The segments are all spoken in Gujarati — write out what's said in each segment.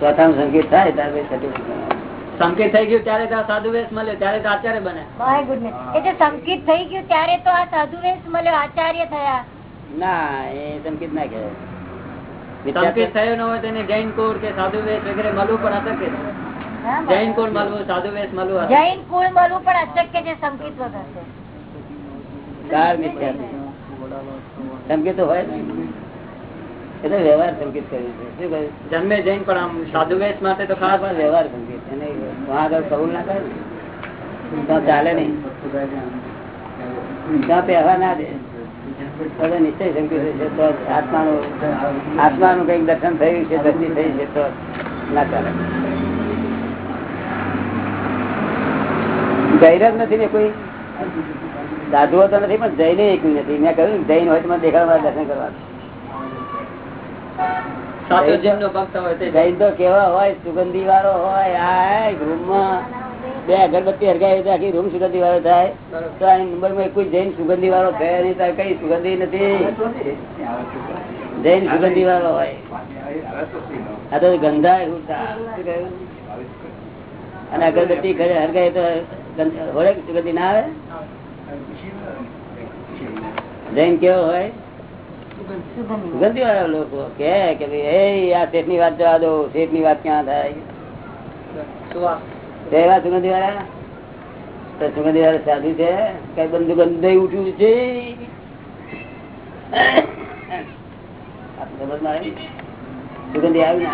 ચોથા સંકેત થાય ત્યારે સંકેત થઈ ગયું ત્યારે તો સાધુ વેશ મળ્યો ત્યારે તો આચાર્ય બને. એટલે સંકેત થઈ ગયું ત્યારે તો આ સાધુ વેશ મળ્યો આચાર્ય થયા. ના એ સંકેત ના સંકેત કહેવાય થયો ન હોય તેને જૈન કોડ કે સાધુ વેશ વગેરે મળવું પણ અશક્ય છે. જૈન કોર મળવું સાધુ વેશ મળવું જૈન કુળ મળવું પણ અશક્ય છે સંકેત વગર કાર હોય ને? એ તો વ્યવહાર સંકેત કર્યું છે. શું જન્મે જૈન પણ આમ સાધુ વેશ માટે તો ખાસ પણ વ્યવહાર સંકેત. એને વહાં આગળ કબૂલ ના કરે ને? ચાલે નહીં. ત્યાં પહેવા ના દે. તો નિશ્ચય સંકેત છે તો આત્માનું આત્માનું કંઈક દર્શન થયું છે દ્રષ્ટિ થઈ છે તો ના ચાલે. ગૈર જ નથી ને કોઈ? સાધુઓ તો નથી પણ જૈન એક નથી મેં કહ્યું જૈન હોય તો મને દેખાડવા દર્શન કરવા સાચો જૈન નો ભક્ત હોય તે જૈન તો કેવા હોય સુગંધી વાળો હોય બે અગરબત્તી હરગાય તો આખી રૂમ સુગંધી વાળો થાય તો આ નંબરમાં કોઈ જૈન સુગંધી વાળો થયા નહીં તાર કઈ સુગંધી નથી. જૈન સુગંધી વાળો હોય. આ તો ગંધાય. અને અગરબત્તી ઘરે હરગાય તો હોય સુગંધી ના આવે? જૈન કેવો હોય? સુગંધી વાળા લોકો કે કે ભાઈ આ શેઠની વાત જવા દો શેઠની વાત ક્યાં થાય? સુગંધી. વાળા? સુગંધી વાળા સાધુ છે કઈ બંધુ ગંધાઈ ઉઠ્યું છે? સુગંધી આવી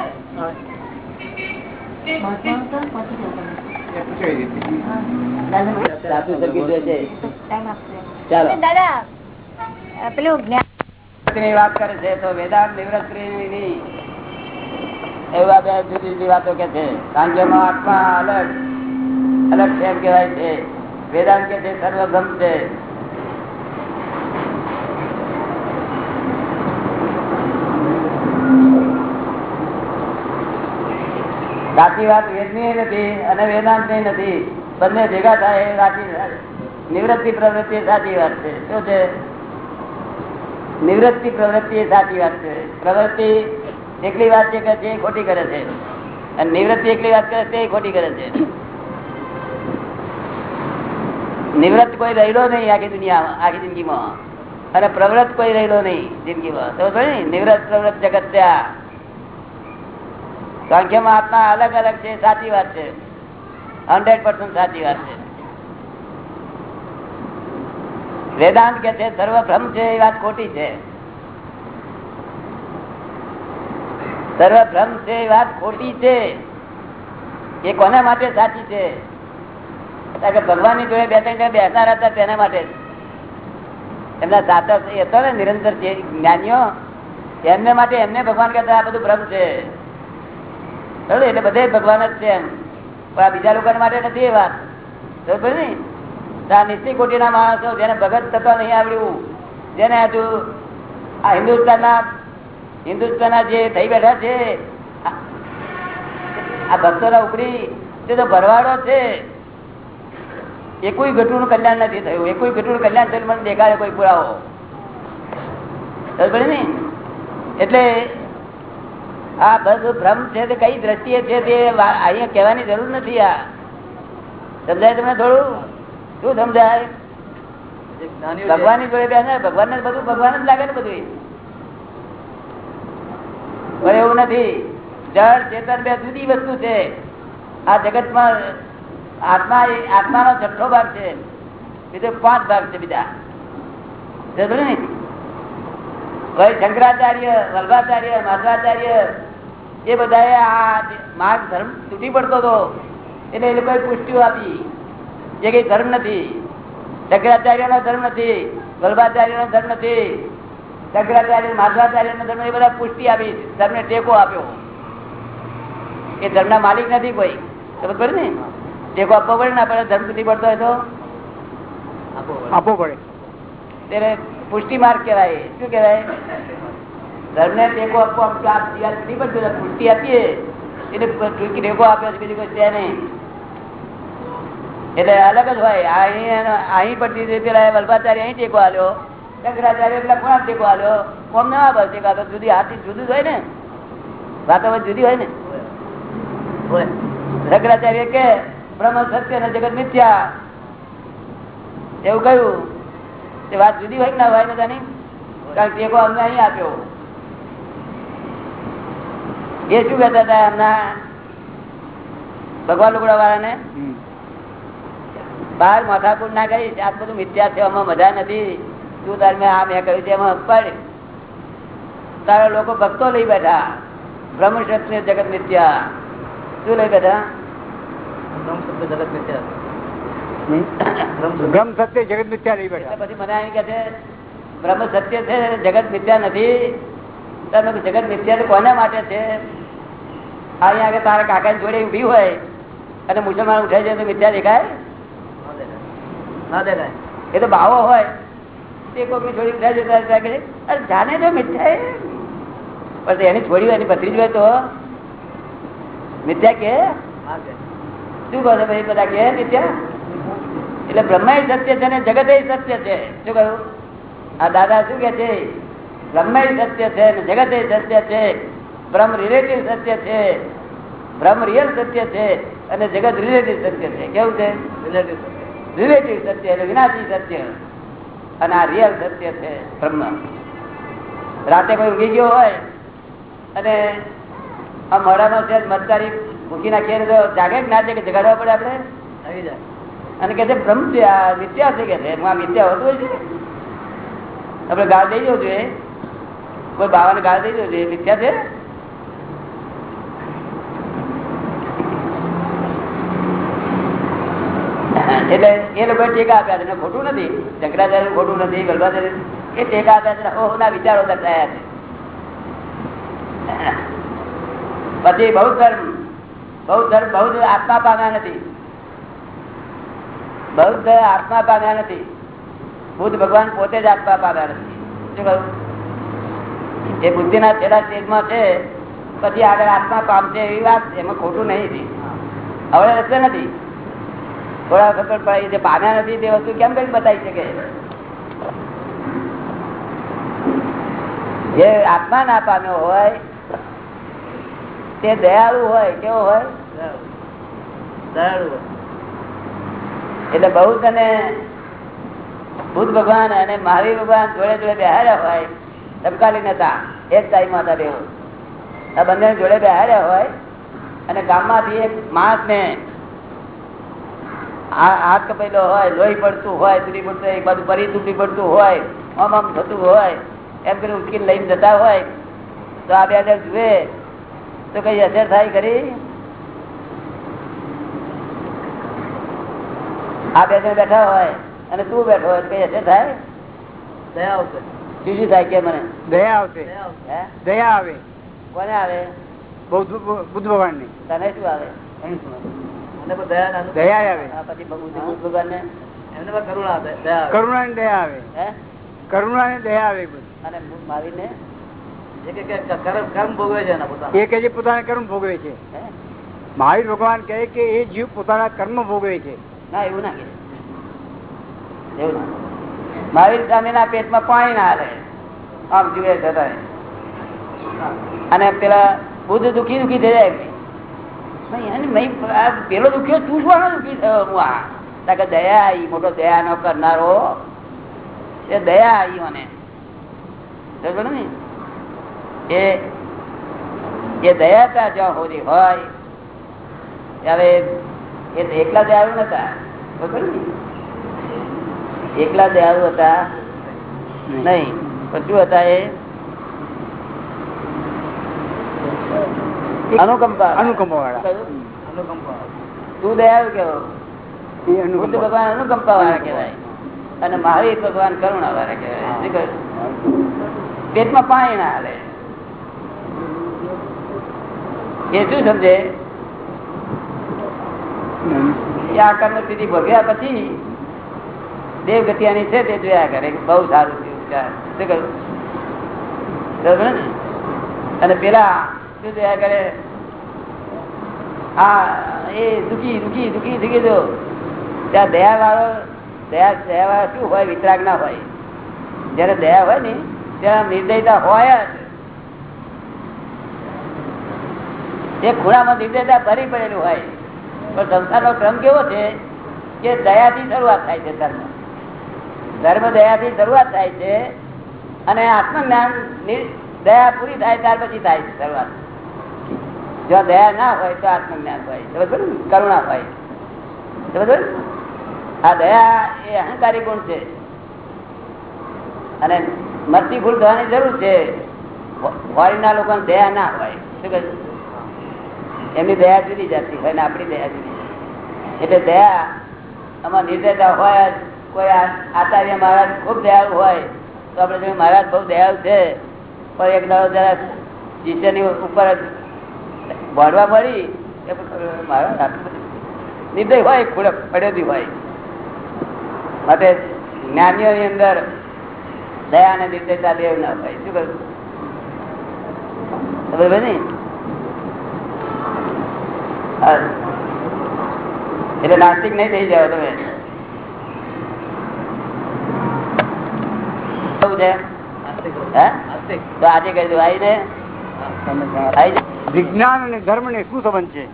ને ચાલો. દાદા પેલું જ્ઞાન ની વાત કરે છે તો વેદાંત નિવૃત્તિ એવા બે જુદી જુદી વાતો કે છે. સાંજ્યમાં આત્મા અલગ અલગ છે એમ કહેવાય છે. વેદાંત કે છે સર્વબ્રહ્મ છે. સાચી વાત વેદની નથી અને વેદાંત નથી. બંને ભેગા થાય સાચી નિવૃત્તિ પ્રવૃત્તિ સાચી વાત છે. શું છે? નિવૃત્તિ પ્રવૃત્તિ એ સાચી વાત છે. પ્રવૃત્તિ એકલી વાત છે કે ખોટી કરે છે. અને નિવૃત્તિ એકલી વાત કરે તે ખોટી કરે છે. નિવૃત્ત કોઈ રહેલો નહીં આખી દુનિયામાં, આખી જિંદગીમાં. અને પ્રવૃત્ત કોઈ રહેલો નહીં જિંદગીમાં. તો નિવૃત્ત, પ્રવૃત્ત જગત ત્યાં સંખ્યામાં આત્મા અલગ અલગ છે, સાચી વાત છે. હંડ્રેડ પર્સન્ટ સાચી વાત છે. વેદાંત કે છે સર્વ ભ્રમ છે, એ વાત ખોટી છે. સર્વ ભ્રમ છે, એ વાત ખોટી છે. એ કોના માટે સાચી છે? ભગવાનની જોડે બે ત્રણ બેસનાર હતા તેના માટે. એમના સાતર હતો ને નિરંતર જ્ઞાનીઓ, એમને માટે એમને ભગવાન કહેતા, આ બધું ભ્રમ છે. એટલે બધે ભગવાન જ છે એમ. પણ આ બીજા લોકો માટે નથી એ વાત. બરોબર ને? આ નિશ્ચિત કોટીના માણસો જેને ભગત થતા નહીં આવડ્યું, જેને હજુ આ હિન્દુસ્તાનના હિન્દુસ્તાનના જે થઈ બેઠા છે, આ- ભક્તોના ઉપરી તે તો ભરવાડો છે. એકુય ઘટુનું કલ્યાણ નથી થયું. એકુય ઘટુનું કલ્યાણ થયું મને દેખાડે કોઈ પુરાવો. બરોબર ને? એટલે આ બધું ભ્રમ છે તે કઈ દ્રષ્ટિએ છે તે અહીંયા કહેવાની જરૂર નથી આ. સમજાય તમને થોડું? શું સમજાય? ભગવાનની જોડે બેસે ભગવાન ને બધું ભગવાન જ લાગે ને બધું પણ એવું નથી. જળ ચેતન બે જુદી વસ્તુ છે. આ જગતમાં આત્મા આત્મા નો છઠ્ઠો ભાગ છે. બીજો પાંચ ભાગ છે બીજા. ને? ભાઈ શંકરાચાર્ય વલ્ભાચાર્ય માધવાચાર્ય એ બધાએ આ માર્ગ ધર્મ તૂટી પડતો હતો. એટલે એ લોકોએ પુષ્ટિઓ આપી. જે કઈ ધર્મ નથી. શંકરાચાર્ય નો ધર્મ નથી વલ્ભાચાર્ય નો ધર્મ નથી. શંકરાચાર્ય માધવાચાર્ય નો ધર્મ એ બધા પુષ્ટિ આપી ધર્મને ટેકો આપ્યો. એ ધર્મના માલિક નથી કોઈ. ખબર પડે ને? ટેકો આપવો પડે ને આપણે ધર્મ સુધી પડતો હોય તો? આપવો પડે. ત્યારે પુષ્ટિ માર્ગ કહેવાય. શું કહેવાય? ધર્મને ટેકો આપવો. પુષ્ટિ આપીએ એટલે ટેકો આપ્યો છે બીજું કોઈ છે નહીં. એટલે અલગ જ હોય. અહીં અહીં પડતી હતી પેલા વલ્ભાચાર્ય અહીં ટેકો આલ્યો. શંકરાચાર્ય પેલા કોણ ટેકો આલ્યો. કોમ ના બસ ટેકો આપ્યો જુદી હાથી જુદું જ હોય ને. વાતો જુદી હોય ને. શંકરાચાર્ય કે બ્રહ્મ સત્ય ને જગત મિથ્યા. એવું કહ્યું. તે વાત જુદી હોય કે ના હોય બધાની? કારણ ટેકો અમને અહીં આપ્યો. એ શું કહેતા હતા એમના? ભગવાન લુગડા વાળાને હમ. બહાર માથાકૂટ ના કરીશ આ બધું મિથ્યા છે આમાં મજા નથી. તું તાર મેં આ મેં કહ્યું છે એમાં પડ. તારા લોકો ભક્તો લઈ બેઠા. બ્રહ્મ ક્ષત્રિય જગત મિથ્યા. શું લઈ બેઠા? બ્રહ્મ સત્ય જગત મિથ્યા. લઈ બેઠા. પછી મને એમ કે છે બ્રહ્મ સત્ય છે જગત મિથ્યા નથી. તો મેં જગત મિથ્યા તો કોના માટે છે? અહીંયા આગળ તારા કાકા જોડે ઊભી હોય અને મુસલમાન ઉઠાઈ જાય તો મિથ્યા દેખાય? એ તો બાવો હોય. તે કોઈની છોડી ઉઠાઈ જતા કે અરે જાને જો મીઠાઈ. પણ એની છોડી હોય એની જ હોય તો. મિથ્યા કે? શું કહો છો ભાઈ બધા કે મિથ્યા એટલે બ્રહ્મા સત્ય છે ને જગત સત્ય છે. શું કહ્યું? આ દાદા શું કે છે? બ્રહ્મા સત્ય છે ને જગત સત્ય છે. બ્રહ્મ રિલેટિવ સત્ય છે. બ્રહ્મ રિયલ સત્ય છે. અને જગત રિલેટિવ સત્ય છે. કેવું છે? રિલેટિવ સત્ય. એટલે વિનાશી સત્ય. અને આ રિયલ સત્ય છે બ્રહ્મ. રાતે કોઈ ઊંઘી ગયો હોય અને આ મોડામાં છે મતદારી મૂકી નાખીએ તો જાગે જ ના જાગે જગાડવા પડે આપણે? અને કે છે બ્રહ્મ છે આ મિથ્યા છે કે છે? એમાં મિથ્યા હોતું હોય છે આપણે ગાળ દઈ જવું જોઈએ. કોઈ બાવાને ગાળ દઈ જવું જોઈએ. મિથ્યા છે? એટલે એ લોકો ટેકા આપ્યા છે. ખોટું નથી. શંકરાચાર્ય ખોટું નથી ગલબાચાર્ય એ ટેકા આપ્યા છે ઓહો ના વિચારો દર્શાયા છે. પછી બૌ ધર્મ. બૌ ધર્મ બૌ આત્મા પામ્યા નથી. બૌદ્ધ આત્મા પામ્યા નથી. બુદ્ધ ભગવાન પોતે જ આત્મા પામ્યા નથી. શું કહ્યું? એ બુદ્ધિના છેલ્લા સ્ટેજમાં છે. પછી આગળ આત્મા પામશે એવી વાત એમાં ખોટું નહીં. હવે રસ્તે નથી. થોડા વખત પણ જે પામ્યા નથી તે વસ્તુ કેમ કઈ બતાવી શકે? જે આત્મા ના પામ્યો હોય તે દયાળુ હોય કેવો હોય? એટલે બહુ તને બુદ્ધ ભગવાન અને મહાવીર ભગવાન જોડે જોડે બેહાર્યા હોય ધબકાલી નતા. એક ટાઈમ હતા બેવ આ બંને જોડે બેહાર્યા હોય અને ગામમાંથી એક માણસ ને હાથ કપેલો હોય લોહી પડતું હોય તૂટી પડતું એક બાજુ પરી તૂટી પડતું હોય આમ આમ થતું હોય એમ કરી ઉચકીને લઈને જતા હોય તો આ બે હજાર જુએ તો કઈ અસર થાય ખરી? આ બે જણ બેઠા હોય અને તું બેઠો હોય તો કઈ અસર થાય? શું શું થાય કે મને? દયા આવશે. હે? દયા આવે. કોને આવે? બૌદ્ધ બુદ્ધ ભગવાનની તને શું આવે? ને કરુણા ની દયા આવે. કરુણા ની દયા આવે. બધું. અને મારી ને કર્મ ભોગવે છે એ કે પોતાના કર્મ ભોગવે છે. મહાવીર ભગવાન કહે કે એ જીવ પોતાના કર્મ ભોગવે છે. ના એવું ના કે એવું ના મહાવીર સ્વામી પેટમાં પાણી ના હાલે. આમ જુએ છતાં અને પેલા બુદ્ધ દુખી દુખી થઈ જાય પેલો દુખ્યો તું શું દુખી થયો? હું આ કે દયા આવી મોટો દયા નો કરનારો. એ દયા આવી મને. ને? એ એ દયા તા જ્યાં હોતી હોય ત્યારે એ એકલા દયાળુ નતા. ને? એકલા દયાળુ હતા. નહીં પણ શું હતા એ? અનુકંપા અનુકંપા વાળા. તું દયાળુ કેવો? બુદ્ધ ભગવાન અનુકંપા વાળા કેવાય અને મહાવીર ભગવાન કરુણા વાળા કેવાય પેટમાં પાણી ના હાલે. એ શું સમજે? આ કર્મ સ્થિતિ ભોગવ્યા પછી દેવ ગતિયાની છે તે જોયા કરે બહુ સારું થયું અને પેલા શું જોયા કરે હા, એ દુખી દુખી દુખી દુખી દો ત્યાં દયા વાળો દયા દયા વાળા શું હોય, વિતરાગ ના હોય. જયારે દયા હોય ને ત્યાં નિર્દયતા હોય એ ખૂણામાં નિર્દયતા ભરી પડેલું હોય. પણ સંસારનો ક્રમ કેવો છે કે દયાથી શરૂઆત થાય છે ધર્મ. ધર્મ દયાથી શરૂઆત થાય છે અને આત્મજ્ઞાન દયા પૂરી થાય, ત્યાર પછી થાય છે શરૂઆત. જો દયા ના હોય તો આત્મજ્ઞાન હોય. કરુણા હોય. આ દયા એ અહંકારી ગુણ છે. અને મતી ભૂલ થવાની જરૂર છે. ફોરીના લોકો દયા ના હોય. શું કહે એમની દયા જુદી જતી હોય ને આપણી દયા જુદી એટલે દયા આમાં નિર્દયતા હોય, કોઈ આચાર્ય મહારાજ ખૂબ દયાળુ હોય, તો આપણે મહારાજ બહુ દયાળુ છે. પણ એક દાડો જરા શિષ્યની ઉપર જ પડી આટલું બધું નિર્દય હોય ખૂણે પડેલી હોય. માટે જ્ઞાનીઓની અંદર દયા અને નિર્દયતા દેવ ના હોય. શું કરું ને? એટલે નાસ્તિક નહીં થઈ જાવ તમે. તો આજે કઈ દઉં આવીને? આવી જા. વિજ્ઞાન અને ધર્મ ને શું સંબંધ છે?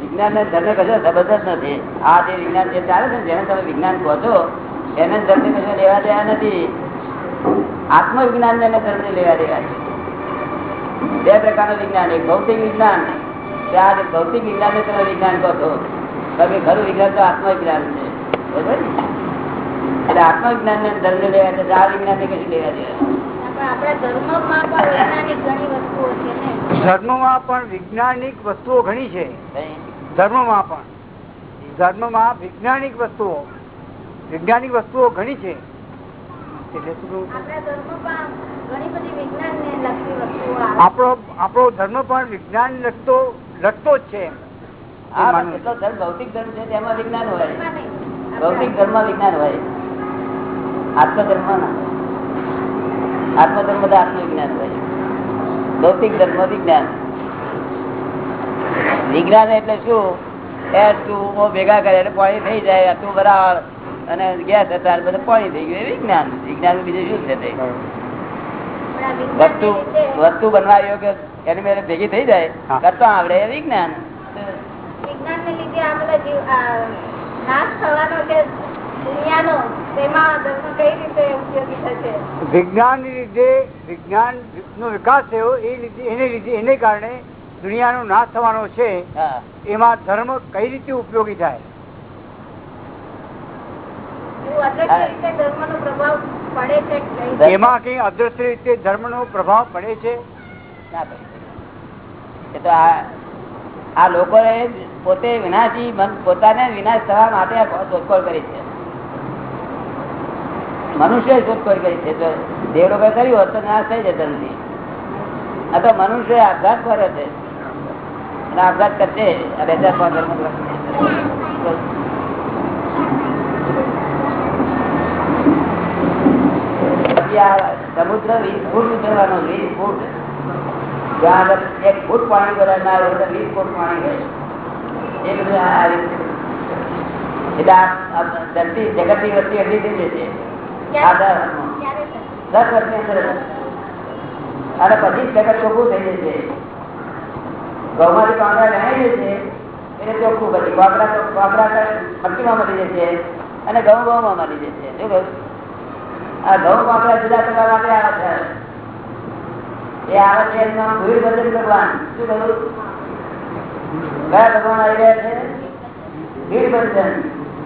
વિજ્ઞાન ને ધર્મ કશો સંબંધ જ નથી. આ જે વિજ્ઞાન જે ચાલે છે જેને તમે વિજ્ઞાન કહો છો, એને ધર્મ કશો લેવા દેવા નથી. આત્મવિજ્ઞાન ને એને ધર્મ લેવા દેવા છે. બે પ્રકારનું વિજ્ઞાન, એક ભૌતિક વિજ્ઞાન આ જે ભૌતિક વિજ્ઞાન ને તમે વિજ્ઞાન કહો છો. તમે ખરું વિજ્ઞાન તો આત્મવિજ્ઞાન છે. બરોબર એટલે આત્મવિજ્ઞાન ને ધર્મ લેવા છે, આ વિજ્ઞાન ને કશું લેવા દેવા આપણા ધર્મમાં પણ વૈજ્ઞાનિક ઘણી છે ને. ધર્મમાં પણ વિજ્ઞાનિક વસ્તુઓ ઘણી ધર્મમાં વૈજ્ઞાનિક વસ્તુઓ. વૈજ્ઞાનિક વસ્તુઓ ઘણી છે. એટલે શું કહું? આપણા વસ્તુઓ આપણો ધર્મ પણ વિજ્ઞાન લગતો લગતો જ છે ભૌતિક ધર્મ છે તેમાં વિજ્ઞાન હોય. ભૌતિક ધર્મ વિજ્ઞાન હોય. આત્મધર્મ ના આત્મધર્મ તો આત્મવિજ્ઞાન હોય ભૌતિક ધર્મ વિજ્ઞાન વિજ્ઞાન એટલે શું? એ તું ભેગા કરે એટલે પાણી થઈ જાય તું બરાબર અને ગેસ હતા બધું પાણી થઈ ગયું. એ વિજ્ઞાન વિજ્ઞાન બીજું શું છે તે? વસ્તુ વસ્તુ બનવા યોગ્ય એની મેરે ભેગી થઈ જાય. કરતા આવડે એ વિજ્ઞાન વિજ્ઞાનને લીધે આ બધા નાશ થવાનો છે દુનિયાનો તેમાં ધર્મ રીતે ઉપયોગી વિજ્ઞાન લીધે વિજ્ઞાન નો વિકાસ થયો એ લીધે એને લીધે એને કારણે દુનિયાનો નાશ થવાનો છે એમાં ધર્મ કઈ રીતે ઉપયોગી થાય? એવું અદ્રશ્ય રીતે ધર્મનો પ્રભાવ પડે છે કે નહીં? એમાં કઈ અદ્રશ્ય રીતે ધર્મનો પ્રભાવ પડે છે? ના પડી એ તો આ લોકો પોતે વિનાશી પોતાને વિનાશ થવા માટે શોધખોળ કરી છે. મનુષ્ય શોધખોળ કરી છે. દેવ લોકો કર્યું હોત તો નાશ થઈ જતો નથી. આ તો મનુષ્ય આપઘાત કરે છે. અને આપઘાત કરશે બે હજાર પાંચ સમુદ્ર વીસ ફૂટ ઉતરવાનો, વીસ ફૂટ. એક ફૂટ પાણી ભરાય, ના તો વીસ ફૂટ પાણી હોય એ બધું. એટલે જગત ધરતી જગતની વસ્તી એટલી થઈ જશે દસ અને પછી જગત ચોખ્ખું થઈ જશે ગૌમાંથી પાંગડા ગણાઈ જશે એટલે ચોખ્ખું પછી પાંગડા તો પાંગડા મળી જશે અને ઘઉં ઘઉંમાં મળી જશે શું કહ્યું આ ઘઉં પાંગડા જુદા કરવા માટે આવે છે એ આવે છે. ભગવાન શું કહ્યું કયા ભગવાન આવી છે ભીડ ભજન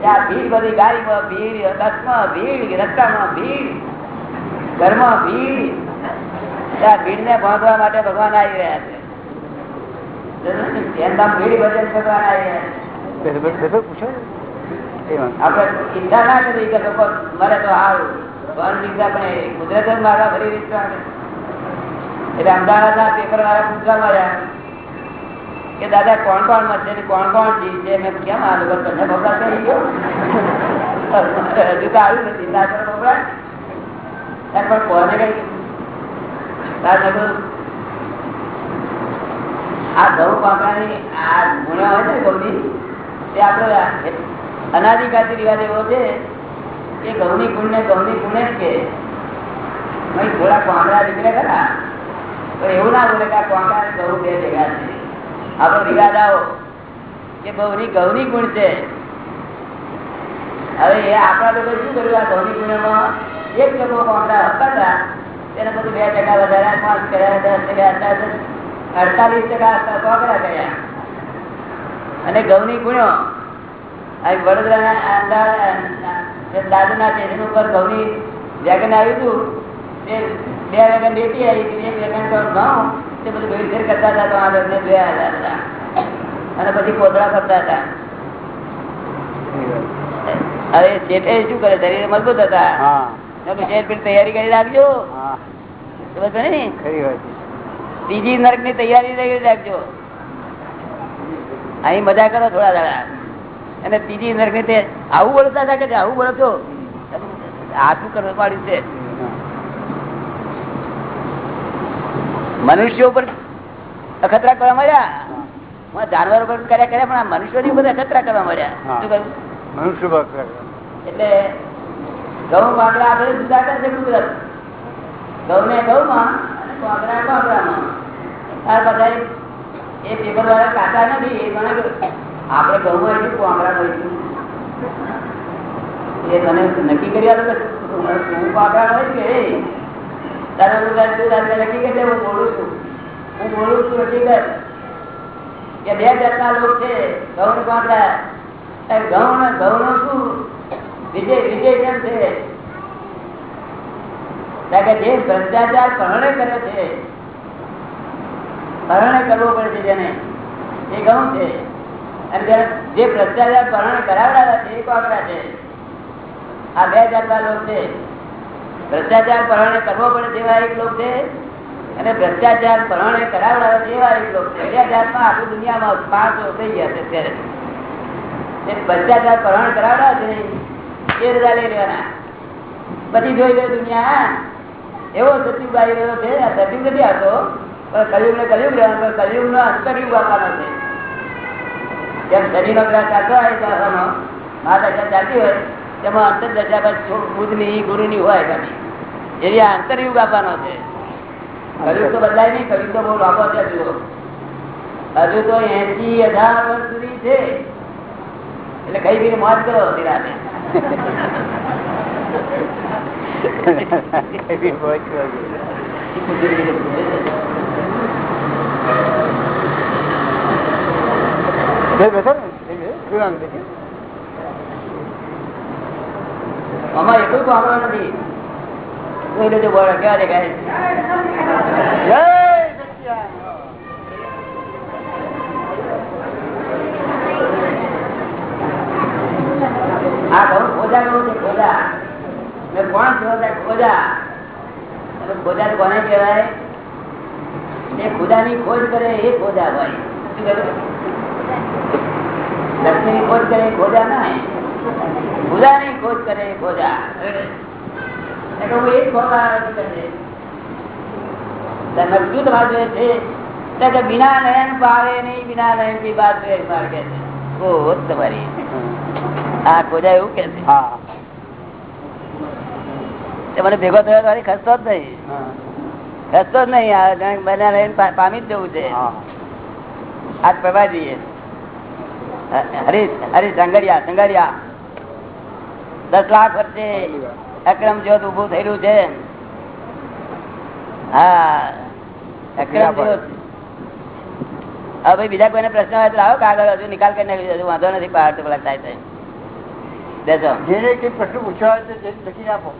ત્યાં ભીડ બધી ગાડીમાં ભીડ બસમાં ભીડ રસ્તામાં ભીડ ઘરમાં ભીડ. ત્યાં ભીડ ને બાંધવા માટે ભગવાન આવી રહ્યા છે. એમ ભીડ ભજન ભગવાન આવી રહ્યા છે. બેસો- બેસો પૂછો. એમાં. આપણે ઈચ્છા ના કરી કે લોકો મરે તો સારું ભગવાન ચિંતા પણ કુદરત મારા ફરી રીતના. એટલે અમદાવાદના પેપર વાળા પૂછવા મળ્યા કે દાદા, કોણ કોણ ને કોણ કોણ જીવ છે મેં કેમ આ લોકો તમને બબડા કરી ગયો હજુ તો આવ્યું નથી. ના એમ પણ કોને કઈ આ ઘઉં પાકવાની આ ગુણ્યા હોય ને ગૌની, તે આપણે અનાધિકારથી રિવાજ એવો છે કે ઘઉંની ગુણ ને ઘઉંની ગુણે જ કે. ભાઈ થોડા પાંદડા નીકળે ખરા તો એવું ના બોલે કે આ કોંકા ગૌ બે ભેગા છે. આપણો રિવાજ આવો. કે બહુની ઘઉંની ગુણ છે. હવે એ આપણા લોકો શું કર્યું? આ ઘઉંની ગુણમાં એક લોકો કોંકા હતા. તેને બધું બે ટકા વધારે પાંચ કર્યા દસ ટકા અડતાલીસ ટકા કોંકરા કર્યા. અને ગૌની ગુણો વડોદરાના દાદુના સ્ટેશન ઉપર ગૌની વેગન આવ્યું હતું, તે બે વેગન લેતી આવી એક વેગન ઘઉં તે બધું ભેળસેળ કરતા હતા તો આ લોકોને જોયા હતા અને પછી કોતરા કરતા હતા. હવે શેઠે શું કરે? શરીર મજબૂત હતા. તૈયારી કરી રાખજો. ત્રીજી નરકની? તૈયારી કરી રાખજો. અહીં મજા કરો થોડા દાડા. અને ત્રીજી નરકની આવું બોલતા હતા કે આવું બોલો છો આટલું શું કરવા પાડ્યું છે? મનુષ્યો ઉપર અખતરા કરવા મળ્યા? જાનવરો પર કર્યા કર્યા પણ આ મનુષ્યોની ઉપર અખતરા કરવા મળ્યા. શું કહ્યું? મનુષ્ય એટલે ઘઉં બાંગડા આપણે જુદા કરશે ઘઉં ને ઘઉં માં અને બાંગડા બાંગડામાં ત્યાર બધા એ પેપર વાળા કાચા નથી એ મને આપણે ઘઉં હોઈશું બાંગડા હોઈશું એ મને નક્કી કરી કે હું બાંગડા હોય કે તારે તારે તું તારે કરી હું બોલું છું. હું બોલું છું નક્કી કે બે જાતના લોક છે ઘઉં ને એ ઘઉં શું? વિજય વિજય કેમ છે? કે જે ભ્રષ્ટાચાર પરણે કરે છે પરણે કરવો પડે છે જેને. એ ઘઉં છે. અને જે ભ્રષ્ટાચાર પરણે કરાવડાવે છે, એ કોકરા છે. આ બે જાતના લોક છે. ભ્રષ્ટાચાર પરણે કરવો પડે તેવા એક લોક છે. અને ભ્રષ્ટાચાર પરણે કરાવડાવે તેવા એક લોક છે. બે આખી દુનિયામાં પાંચ થઈ ગયા છે અત્યારે. ભ્રષ્ટાચાર પરહણ કરાવડા છે, એ રજા લઈ લેવાના. પછી જોઈ લે દુનિયા, એવો સચિવ આવી રહ્યો છે, આ સચિવ નથી આવતો, પણ કલયુગ ને કલયુગ રહેવાનો કલયુગ નો અંતરયુગ આપવાનો છે. જેમ શનિનો ગ્રહ ચાલતો હોય ચાલવાનો માતા ચાલતી હોય અંતર દશા પર બુધની ગુરુની હોય પાછી એવી આ અંતરયુગ આપવાનો છે. કલયુગ તો બદલાય નહીં કલયુગ તો બહુ લાંબો છે હજુ. તો. હજુ એસી હજાર વર્ષ સુધી છે. એટલે કઈ બી મોજ કરો છે. બેસો ને આમાં એટલું સાંભળવા નથી. જોઈ લેજો બોલો કેવા દેખાય ને કોને કહેવાય? એ ખુદાની ખોજ કરે, એ ખોજા હોય. શું કહ્યું? લક્ષ્મીની ખોજ કરે ખોજા ના ખુદાની ખોજ કરે ખોજા એટલે હું એ જ ખોજા નથી તમે શું તમારે જોઈએ છે કે બિના નયન પાવે નહીં બિના નયન કી બાત વે કે છે. ઓ તમારી. આ ખોજા એવું કે છે? હા. મને ભેગો થયો તારી ખસતો જ નહીં. ખસતો જ નહીં લઈને પા- પામી જ જવું છે. આજ પ્રભાજી હરીશ હરીશ સંગડિયા સંગડિયા. દસ લાખ વર્ષે અક્રમ જ્યોત ઉભું થયેલું છે. હા અક્રમ જ્યોત. હા ભાઈ બીજા કોઈને પ્રશ્ન હોય તો લાવો કાગળ હજુ નિકાલ કરી હજુ વાંધો નથી પહાડ તો થાય કઈ પ્રશ્ન પૂછવા હોય તે લખી આપો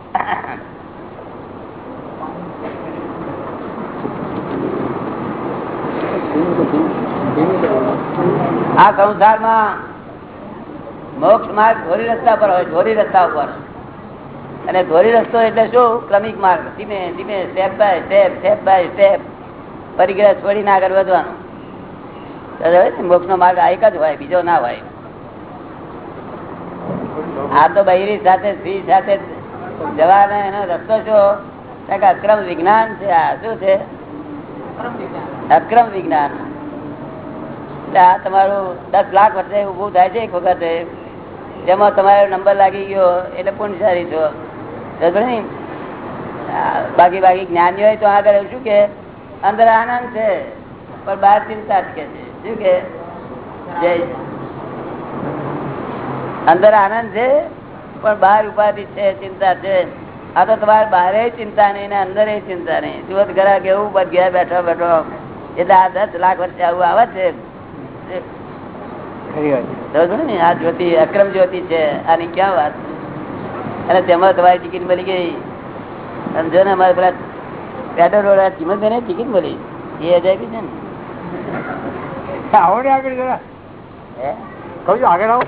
આ સંસારમાં મોક્ષ માર્ગ ધોરી રસ્તા પર હોય ધોરી રસ્તા ઉપર. અને ધોરી રસ્તો એટલે શું? ક્રમિક માર્ગ. ધીમે ધીમે step by step step by step પરિગ્રહ છોડીને આગળ વધવાનું. મોક્ષ નો માર્ગ આ એક જ હોય બીજો ના હોય. આ તો બૈરી સાથે સ્ત્રી સાથે જવાનો એનો રસ્તો છો કારણ કે અક્રમ વિજ્ઞાન છે આ શું છે? અક્રમ વિજ્ઞાન. આ તમારું દસ લાખ વર્ષે ઉભું થાય છે એક વખતે. જેમાં તમારો નંબર લાગી ગયો એટલે પુણ્યશાળી છો બાકી બાકી જ્ઞાન હોય તો આગળ શું કે? અંદર આનંદ છે, પણ બહાર ચિંતા જ કે છે. શું કે? અંદર આનંદ છે, પણ બહાર ઉપાધિ છે, ચિંતા છે. આ તો તમારે બહારે ચિંતા નહીં ને અંદર ચિંતા નહીં. સુરત ઘરા કેવું બધા ઘેર બેઠો બેઠો, એટલે આ દસ લાખ વર્ષે આવું આવે છે. ને આ જ્યોતિ અક્રમ જ્યોતિ છે આની ક્યાં વાત? અને તેમાં તમારી ટિકિટ મળી ગઈ. સમજો ને અમારે પેલા પેટ્રોલ રોડ ચીમતભાઈ ટિકિટ મળી. એ હજાર છે ને. આવો ને આગળ જરા. કહું છું આગળ આવો.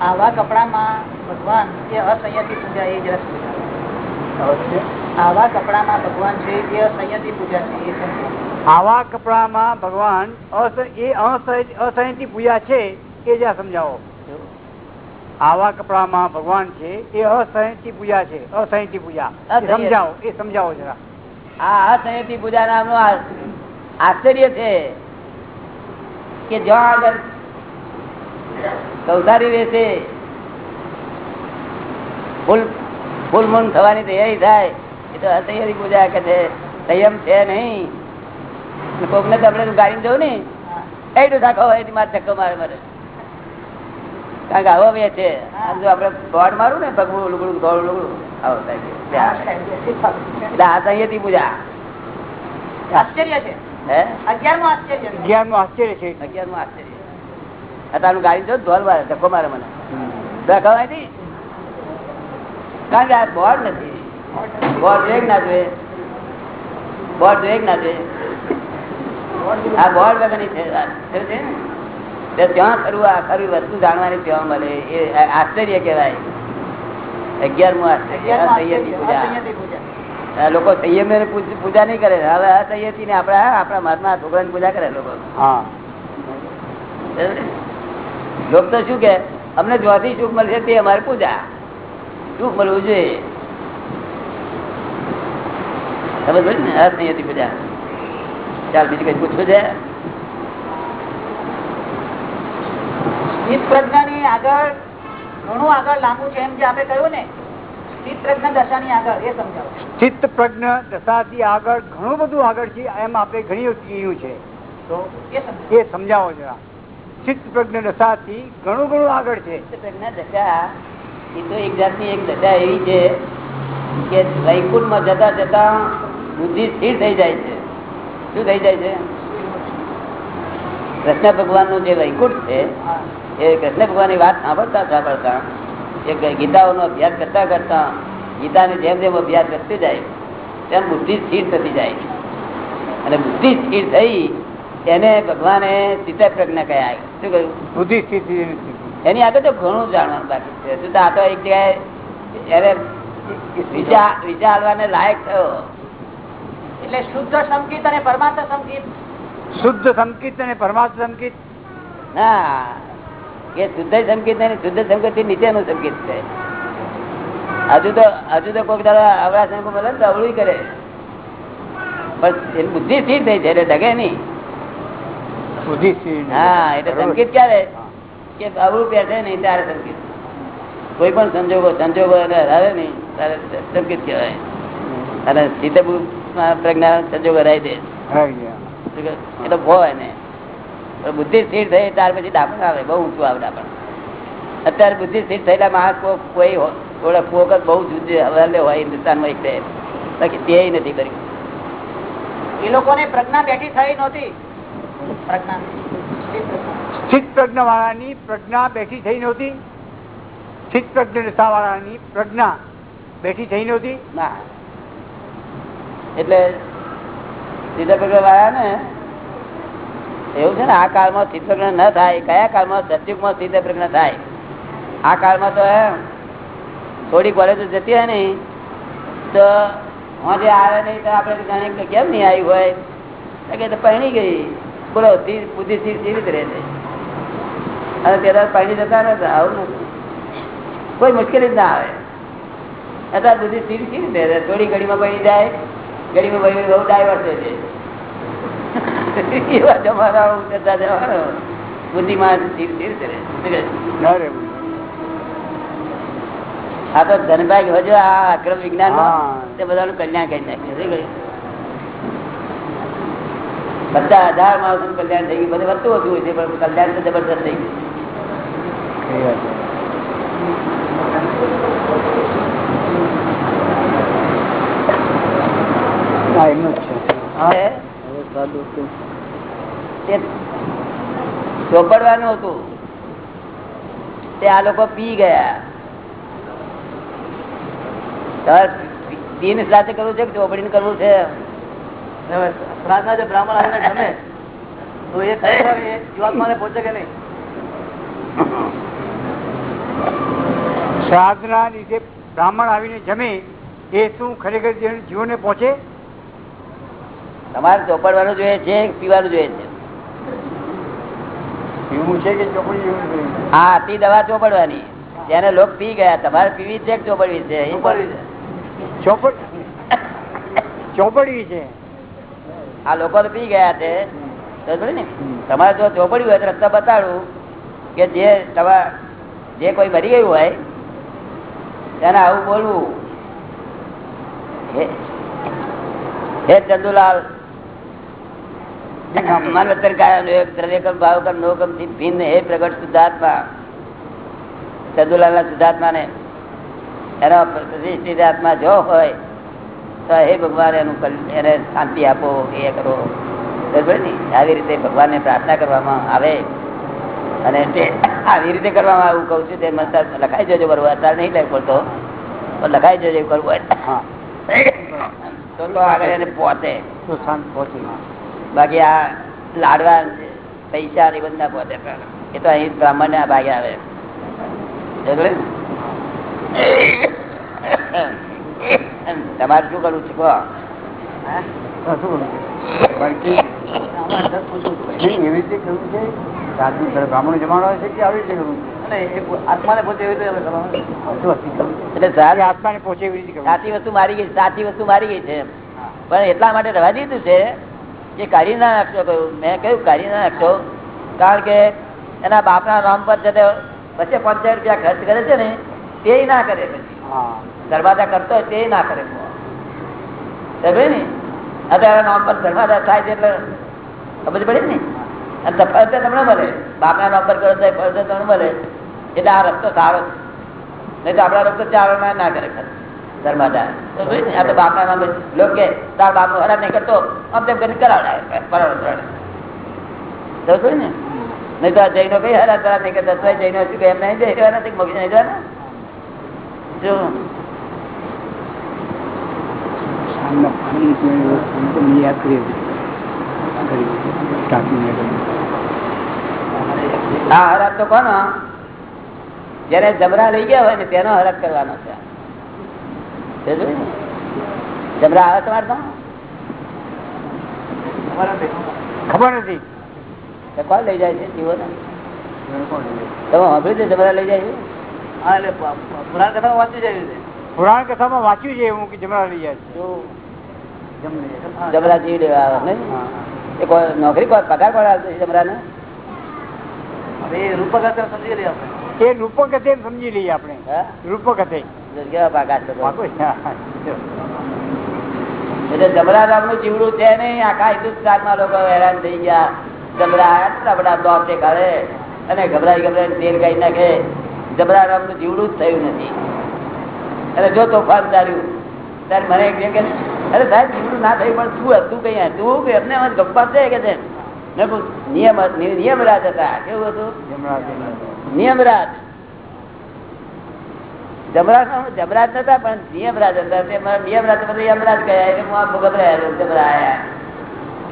આવા કપડામાં ભગવાન એ અસંયતી પૂજા એ જરા સમજાવો. આવા કપડામાં ભગવાન છે એ અસંયતી પૂજા છે એ. આવા કપડામાં ભગવાન એ અસહિત પૂજા છે એ જ્યાં સમજાવો. આવા કપડામાં ભગવાન છે એ અસહિત પૂજા છે અસહિત પૂજા સમજાવો એ સમજાવો જરા. આ અસહિત પૂજા નામનું આશ્ચર્ય છે કે જ્યાં આગળ સંસારી રહેશે ફૂલ ફૂલ મૂન થવાની તૈયારી થાય એ તો અસંયતી પૂજા કે છે. સંયમ છે નહીં. કોક ને આપણે ગાડી જવું ને એટલું થાકો હોય એની મારે ધક્કો મારે. મારે કારણ કે આવો બે છે. જો આપડે દોડ મારું ને પગવું લુગડું દોડ લુગડું. આવો. એટલે આ સંયતી પૂજા. આશ્ચર્ય છે. ગાડી જો ધોલ મારે ધક્કો મારે મને. ધક્કો નથી કારણ કે આ બોર્ડ નથી. બોર્ડ જોઈએ ના જોઈએ બોર્ડ જોઈએ ના જોઈએ આ બોર્ડ વગરની છે ત્યાં ખરું આ ખરી વસ્તુ જાણવાની ત્યાં મળે. એ આશ્ચર્ય કહેવાય. અગિયારમું આશ્ચર્ય પૂજા. આ લોકો સંયમ પૂજા નહીં કરે. હવે અસંયતી ને આપડા આપણા મહાત્મા છોકરાની પૂજા કરે લોકો. હા. લોક તો શું કે અમને જ્યાંથી સુખ મળશે તે અમારી પૂજા. સુખ મળવું જોઈએ. સમજ ને? અસંયતી પૂજા. ચાલ બીજું કઈ પૂછવું છે? સ્થિત પ્રજ્ઞાની આગળ ઘણું આગળ લાંબુ છે એમ જે આપણે કહ્યું ને સ્થિત પ્રજ્ઞા દશાની આગળ એ સમજાવો. ચિત્ત પ્રજ્ઞ દશાથી આગળ ઘણું બધું આગળ છે એમ આપણે ઘણી કહ્યું છે. તો એ સમજાવો. એ સમજાવો જરા. ચિત્ત પ્રજ્ઞ દશાથી ઘણું ઘણું આગળ છે. પ્રજ્ઞા દશા એ તો એક જાતની એક દશા એવી છે કે વૈકુંઠમાં જતા જતા બુદ્ધિ સ્થિર થઈ જાય છે. શું થઈ જાય છે? કૃષ્ણ ભગવાનનું જે વૈકુંઠ છે એ કૃષ્ણ ભગવાનની વાત સાંભળતા સાંભળતા એ ગીતાઓનો અભ્યાસ કરતા કરતા ગીતાની જેમ જેમ અભ્યાસ કરતી જાય તેમ બુદ્ધિ સ્થિર થતી જાય. અને બુદ્ધિ સ્થિર થઈ એને ભગવાને ચિત્ત પ્રજ્ઞા કહ્યા શું કહ્યું? બુદ્ધિ સ્થિતિ એની આગળ તો ઘણું જાણવાનું બાકી છે. શું તો આ તો એક જગ્યાએ એને વિચાર વિચારવાને લાયક થયો. એટલે શુદ્ધ સંકિત અને પરમાર્થ સંકિત. શુદ્ધ સંકિત અને પરમાર્થ સંકિત? ના એ શુદ્ધ સંકેત નહીં શુદ્ધ સંકેતથી નીચેનું સંકેત છે. હજુ તો હજુ તો કોઈક દાદા અવળા સંકો બોલે અવળું કરે. પણ એની બુદ્ધિ સ્થિર થઈ છે એટલે ડગે નહીં. બુદ્ધિ. હા એટલે સંગીત ક્યારે? કે અવળું બેઠે નહીં ત્યારે સંકેત. કોઈ પણ સંજોગો સંજોગો હરાવે નહીં ત્યારે સંગીત કહેવાય. અને સીધે પ્રજ્ઞા સંજોગો હરાવી દે? એ તો ભો એને બુદ્ધિ સ્થિર થઈ ત્યાર પછી ડાપણ આવે બહુ ઊંચું આવે ડાપણ અત્યારે બુદ્ધિ સ્થિર થયેલા માણસ કોઈ કોક જ બહુ જુદી હવે હોય હિન્દુસ્તાનમાં એક. બાકી તે નથી કર્યું. એ લોકોને પ્રજ્ઞા બેઠી થઈ નહોતી. પ્રજ્ઞા. સ્થિત પ્રજ્ઞા. વાળાની પ્રજ્ઞા બેઠી થઈ નહોતી. સ્થિત પ્રજ્ઞ વાળાની પ્રજ્ઞા બેઠી થઈ નહોતી. ના. એટલે સીધા પ્રજ્ઞા વાળા ને, એવું છે ને, આ કાળમાં સિદ્ધ પ્રજ્ઞા ન થાય, કયા કાળમાં? સત્યુગમાં સિદ્ધ પ્રજ્ઞા થાય. આ કાળમાં તો એમ, થોડી કોલેજો જતી હોય ને, તો જે આવે નહીં, તો આપણે જાણીએ કેમ નહીં આવી હોય. કે તો પરણી ગઈ. બોલો બુદ્ધિ સ્થિર સ્થિર જ રહે છે? અને ત્યારે પરણી જતા નથી આવું કોઈ મુશ્કેલી જ ના આવે. અત્યારે બુદ્ધિ સ્થિર સ્થિર થોડી ઘડીમાં પહેણી જાય. ઘડીમાં ભાઈ બહુ ડાયવર્સ છે એવા જમાના જવાનો ન? આ તો ધનભાઈ હજુ આ અક્રમ વિજ્ઞાન તે બધાનું કલ્યાણ કરી નાખ્યું બધા હજાર માણસો કલ્યાણ થઈ ગયું બધું વધતું ઓછું હોય છે પણ કલ્યાણ તો જબરદસ્ત થઈ ગયું એ વાત છે. હા એમનું જ છે હવે તે ચોપડવાનું હતું. તે આ લોકો પી ગયા. પીને સાથે કરવું છે કે ચોપડીને કરવું છે? પ્રાર્થના જે બ્રાહ્મણ આવીને જમે. તો એ જીવાત્માને પહોંચે કે નહીં? શ્રાદ્ધના લીધે બ્રાહ્મણ આવીને જમે એ શું ખરેખર જીવન- જીવને પહોંચે? તમારે ચોપડવાનું જોઈએ છે પીવાનું જોઈએ છે? એવું છે કે ચોપડી હા હતી દવા ચોપડવાની. તેને લોક પી ગયા તમારે પીવી છે કે ચોપડવી છે? એ છે. ચોપડ ચોપડી છે. આ લોકો તો પી ગયા છે. ને તમારે જો ચોપડ્યું હોય તો રસ્તા બતાડું કે જે તમારે જે કોઈ મરી ગયું હોય તેને આવું બોલવું. હે ચંદુલાલ મનવતર કાયા નો એક દ્રવ્યકમ ભાવકમ ભિન્ન હે પ્રગટ શુદ્ધાત્મા. ચંદુલાલ શુદ્ધાત્મા ને એનો પ્રતિષ્ઠિત આત્મા જો હોય તો હે ભગવાન એનું એને શાંતિ આપો એ કરો. ને? આવી રીતે ભગવાનને પ્રાર્થના કરવામાં આવે. અને તે આવી રીતે કરવામાં આવું કહું છું તે મસ્ત લખાઈ જજો બરોબર અત્યારે નહીં લખ પડતો. પણ લખાઈ જજો કરવું તો તો આગળ એને પહોંચે તો શાંત પહોંચી બાકી આ લાડવા પૈસા ને બધા પોતે એ તો અહીં બ્રાહ્મણ ના ભાગે આવે. તમારે શું કરવું છે કહો. એવી રીતે કરવું છે? બ્રાહ્મણો જમાડો છે કે આવી રીતે કરવું છે? આત્માને પહોંચે એવી રીતે સાચી વસ્તુ મારી ગઈ સાચી વસ્તુ મારી ગઈ છે પણ એટલા માટે રવા દીધું છે કે કાઢી ના નાખશો કહ્યું મેં કહ્યું કાઢી ના નાખશો. કારણ કે એના બાપના નામ પર છે તે વચ્ચે પંચાયત રૂપિયા ખર્ચ કરે છે ને તે ના કરે પછી. દરવાજા કરતો હોય તે ના કરે. સમજે ને? અત્યારે નામ પર દરવાજા થાય છે એટલે સમજ પડી ને? અને તફાવત તો તમને મળે. બાપના નામ પર કરો તો ફરતે તમને મળે. એટલે આ રસ્તો સારો છે. નહીં તો આપણા રસ્તો ચાવવામાં ના કરે ખર્ચ આ તો લોકો કે તાર બાપનો હરામ નહીં કરતો આમ તેમ કરીને કરાવડાય. બરાબર સમજ ને? નહીં તો આ જૈનો કઈ નહીં કરતા. જૈનો શું એમ નહીં જઈ રહ્યા નથી? નહીં જવાના. આ કોનો? જયારે જબરા લઈ ગયા હોય ને તેનો હરક કરવાનો છે? જબરા આવે તમારે. ખબર નથી. કોણ લઈ જાય છે? જીવો તમે સાંભળ્યું છે જબરા લઈ જાય છે? પુરાણ કથામાં વાંચ્યું છે એવી પુરાણ કથામાં વાંચ્યું છે એવું કે લઈ જાય છે. જાય. જબરા જીવ લેવા આવે નોકરી પગાર કોણ આવશે હવે એ રૂપક સમજી લઈએ આપણે. એ રૂપક સમજી લઈએ આપણે. રૂપક કેવા પગાર છે. એટલે રામનું જીવડું છે નહીં આખા હિન્દુસ્તાનમાં લોકો હેરાન થઈ ગયા. જબરા આટલા બધા કરે અને ગભરાઈ ગભરાઈ તેલ ગાઈ નાખે. જબરા રામનું જીવડું જ થયું નથી. અને જો તોફાન ચાલ્યું. ત્યારે મને એક કે અરે સાહેબ જીવડું ના થયું પણ શું હતું કઈ હતું કે એમને એમ ગપ્પા છે કે છે? મેં નિયમ નિયમરાજ હતા. કેવું હતું. નિયમરાજ જમરાજ નો- નતા, પણ નિયમરાજ હતા. તે નિયમરાજ બધું યમરાજ ગયા એટલે હું આ ગભરાયેલો જમરા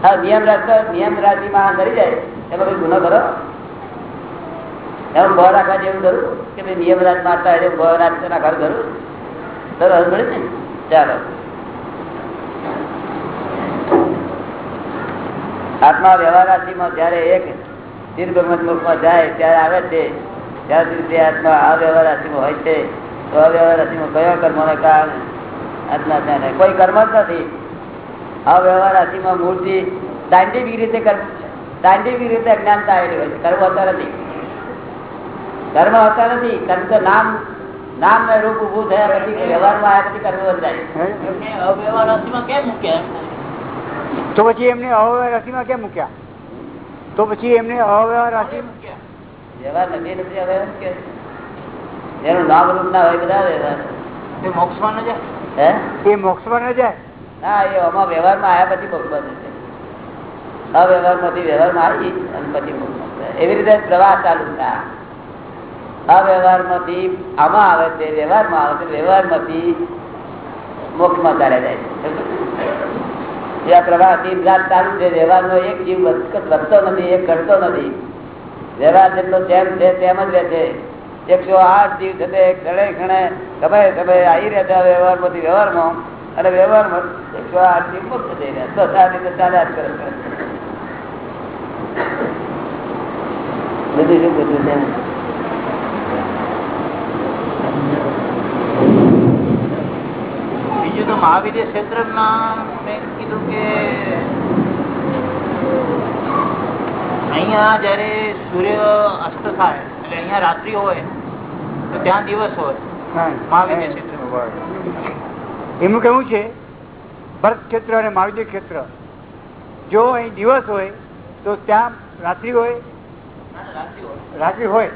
હા નિયમરાજ તો નિયમરાજની માં કરી જાય. એમાં કોઈ ગુનો કરો? એમ ભવ રાખવા જેવું કરું? કે ભાઈ નિયમરાજ મારતા એટલે ભવ રાખતો ના ઘર કરું? બરોબર મળે ને? ચાલો. આત્મા વ્યવહાર રાશિમાં જયારે એક સ્થિર ભગવત જાય, ત્યારે આવે છે. ત્યાં સુધી આત્મા અવ્યવહાર રાશિમાં હોય છે અવ્યવહાર રાશિમાં કર્મ ને કારણે આજના ત્યાં કોઈ કર્મ જ નથી. અવ્યવહાર રાશિમાં મૂર્તિ સાયન્ટિફિક રીતે કર્મ સાયન્ટિફિક રીતે અજ્ઞાનતા આવેલી હોય છે. કર્મ હોતા નથી. કર્મ હોતા નથી. કર્મ તો નામ નામ ને રૂપ ઉભું થયા પછી વ્યવહારમાં આવ્યા પછી કર્મ બંધાય? અવ્યવહાર રાશિમાં કેમ મૂક્યા? તો પછી એમને અવ્યવહાર રાશિમાં કેમ મૂક્યા? તો પછી એમને અવ્યવહાર રાશિ વ્યવહાર નથી નથી અવ્યવહાર કે જેનું નામ રૂપ ના હોય બધા વ્યવહાર એ મોક્ષમાં ન જાય? હે? એ મોક્ષમાં ન જાય? ના એ આમાં વ્યવહારમાં આવ્યા પછી મોક્ષમાં જશે અવ્યવહારમાંથી વ્યવહારમાં આવી અને પછી મોક્ષમાં એવી રીતે પ્રવાહ ચાલુ થાય. અવ્યવહારમાંથી આમાં આવે છે વ્યવહારમાં આવે છે વ્યવહારમાંથી મોક્ષમાં ચાલે જાય છે. એ આ પ્રવાહ દીપ રાત ચાલુ છે. વ્યવહારનો એક જીવ વધ- વધતો નથી એક ઘટતો નથી. વ્યવહાર જેટલો જેમ છે તેમ જ રહે છે. એકસો આઠ જીવ છે તે ક્ષણે ક્ષણે સમય તમે આવી રહ્યા આ વ્યવહારમાંથી વ્યવહારમાં. અને વ્યવહારમાં એકસો આઠ જીવ મુક્ત થઈ રહ્યા તો રીતે ચાલ્યા જ કરે બધું શું બધું છે બીજું તો મહાવીર ક્ષેત્રમાં મેં કીધું કે અહીંયા જયારે સૂર્ય અસ્ત થાય એટલે અહીંયા રાત્રિ હોય ત્યાં દિવસ હોય મહાવીર એમનું કેવું છે? ભરત ક્ષેત્ર અને મહાવીર ક્ષેત્ર. જો અહીં દિવસ હોય તો ત્યાં રાત્રિ હોય? રાત્રિ હોય.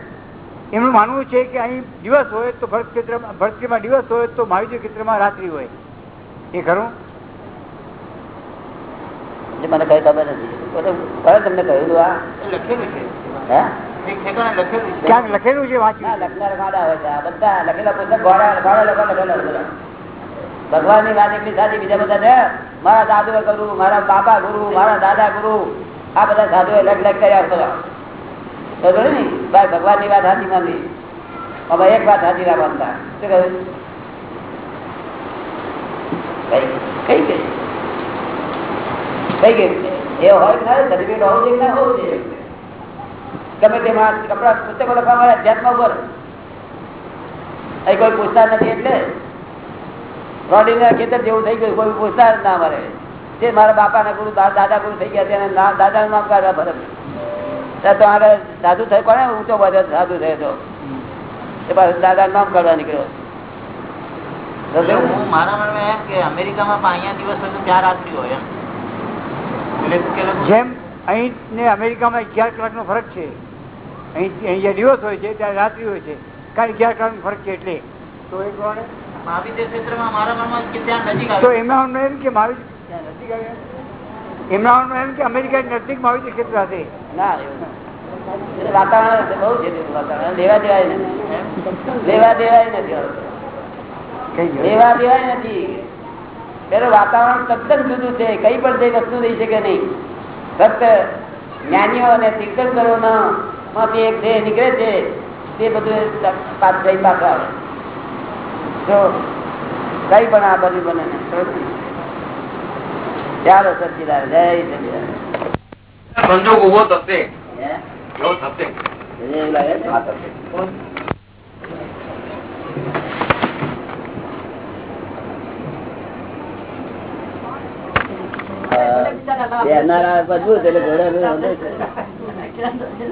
એમનું માનવું છે કે અહીં દિવસ હોય તો ભરત ક્ષેત્રમાં ભરત ક્ષેત્રમાં દિવસ હોય તો મહાવીર ક્ષેત્રમાં રાત્રિ હોય. એ ખરું? મને કઈ ખબર નથી. તમને કહ્યું હતું આ. લખેલું છે. હે? ક્યાંક લખેલું છે ભગવાનની વાત એટલી સાચી બીજા બધા છે મારા દાદુ ગુરુ મારા બાપા ગુરુ મારા દાદા ગુરુ આ બધા સાધુ લખ લખ કર્યા બધા ને ભાઈ ભગવાનની વાત સાચી હવે એક વાત સાચી ના માનતા શું કહ્યું? કઈ કઈ ગઈ કઈ ગઈ એ હોય સર્ટિફિકેટ હોવું જોઈએ ના હોવું જોઈએ? ગમે તે માણસ કપડા પુસ્તકો લખવા મળે અધ્યાત્મ ઉપર અહીં કોઈ પૂછતા નથી એટલે રોડીના ખેતર જેવું થઈ ગયું કોઈ પૂછતા જ ના મળે. તે મારા બાપાના ગુરુ દાદા ગુરુ થઈ ગયા તેને ના- દાદાનું નામ કાઢવા ફરક તો આગળ સાધુ થયો કોને ઊંચો બધો સાધુ થયો તો? એ પાછું દાદાનું નામ કાઢવા નીકળ્યો. હું મારા મનમાં એમ કે અમેરિકામાં પણ અહીંયા દિવસ હોય તો ત્યાં રાત્રિ હોય એમ. જેમ અહીં ને અમેરિકામાં અગિયાર કલાકનો ફરક છે. અહીં અહીં દિવસ હોય છે ત્યાં રાત્રિ હોય છે. કારણ અગિયાર કલાકનો ફરક છે એટલે. તો એ પ્રમાણે મહાવીર ક્ષેત્રમાં મારા મનમાં કે ત્યાં નજીક તો એમના એમ કે મહાવીર નજીક આવે એમના એમ કે અમેરિકા નજીક મહાવીર ક્ષેત્ર હશે. ના એવું ના. એટલે વાતાવરણ બહુ છે વાતાવરણ. લેવા દેવાય નથી. લેવા દેવાય નથી હવે. કઈ ગયું? લેવા દેવાય નથી. પેલું વાતાવરણ તદ્દન જુદું છે. કઈ પણ તે વસ્તુ રહી શકે નહીં. ફક્ત જ્ઞાનીઓ અને તીર્થંકરો માંથી એક દેહ નીકળે છે. તે બધું પાછ જઈ પાછળ આવે. જો કઈ પણ આ બધું બને ચાલો સચિદાર જય સચિદાર સંજોગ ઊભો થશે. થશે. એવું લાગે છે? મજબૂત એટલે ઘોડો.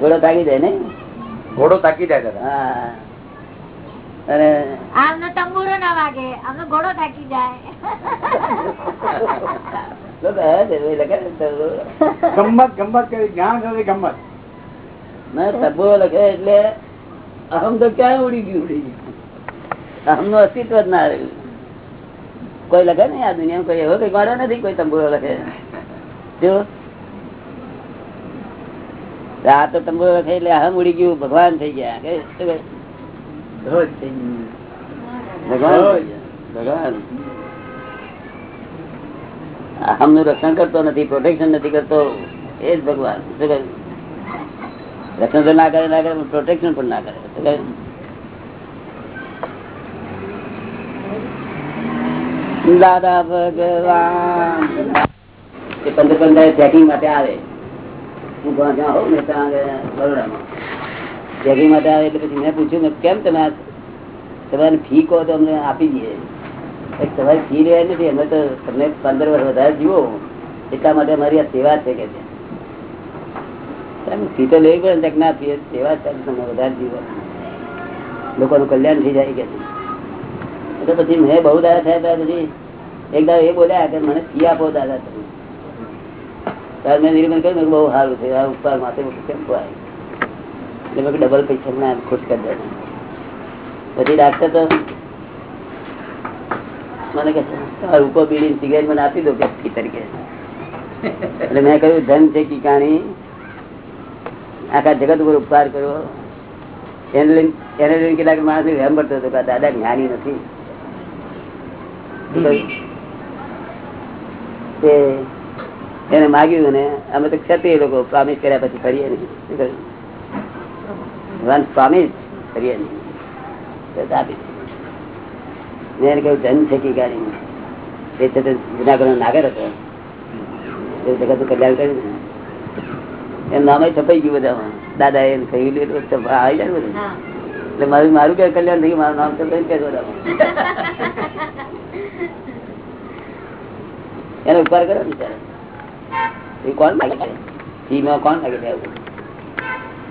ઘોડો થાકી જાય ને ઘોડો તાકી જાય દાદા. હા. અને આમનો તંબુરો ના વાગે આમનો ઘોડો થાકી જાય. લોકો હે છે, એ લખે ને તંબુરો. ગમત ગમત કરી જ્ઞાન સાથે ગમત ના, તંબુરો લખે એટલે અહમ તો ક્યાં ઉડી ગયું ઉડી ગયું? અહમનું અસ્તિત્વ જ ના રહ્યું. કોઈ લખે ને આ દુનિયામાં? કોઈ એવો કઈ વાળો નથી કોઈ તંબુરો લખે? જો? આ તો તંબુરો લખે એટલે અહમ ઉડી ગયું ભગવાન થઈ ગયા. ભગવાન ભગવાન. અહમનું રક્ષણ કરતો નથી પ્રોટેક્શન નથી કરતો એ જ ભગવાન. રક્ષણ તો ના કરે ના કરે પ્રોટેક્શન પણ ના કરે. દાદા ભગવાન. પંદર પંદર ચેકિંગ માટે આવે. હું માટે આવે એટલે પછી મેં પૂછ્યું કેમ તમે તમારે ફી કહો તો અમને આપી દઈએ. તમારી ફી લેવાય નથી, અમે તો તમને પંદર વર્ષ વધારે જીવો. એટલા માટે અમારી આ સેવા છે કે ફી તો લેવી પડે ને ફી, સેવા છે તમે વધારે જીવો. લોકોનું કલ્યાણ થઈ જાય કે એટલે પછી મેં બહુ દાદા થયા પછી એક દાદા એ બોલ્યા કે મને ફી આપો દાદા તમે. ત્યારે મેં નિરૂપણ કર્યું બહુ સારું છે આ ઉપકાર માથે કેમ ખવાય? એટલે ડબલ પૈસા ના ખુશ કરી દે પછી ડાક્ટર તો મને કહે ઉપર બીડી સિગરેટ મને આપી દો કે તરીકે. એટલે મેં કહ્યું ધન છે કીકાણી આખા જગત ઉપર ઉપકાર કર્યો. એને લઈને એને લઈને કેટલાક માણસ એમ કરતો હતો કે દાદા જ્ઞાની નથી. એને માગ્યું ને અમે તો ક્ષત્રિય લોકો પ્રોમિસ કર્યા પછી કરીએ નહીં. પ્રોમિસ કરીએ નહીં. આપી મેં એને કહ્યું ધન છે કે ગાડી એ છતાં જુનાગઢ નાગર હતો. એ જગત કલ્યાણ કર્યું ને. એમ નામે છપાઈ ગયું બધામાં. દાદા એને કહ્યું લીધું તો આવી જાય બધું. એટલે મારું મારું ક્યાં કલ્યાણ થઈ મારું નામ છપાઈ કે બધા એનો ઉપકાર કર્યો ને ત્યારે. એ કોણ માગે છે? સીમા કોણ માગે છે?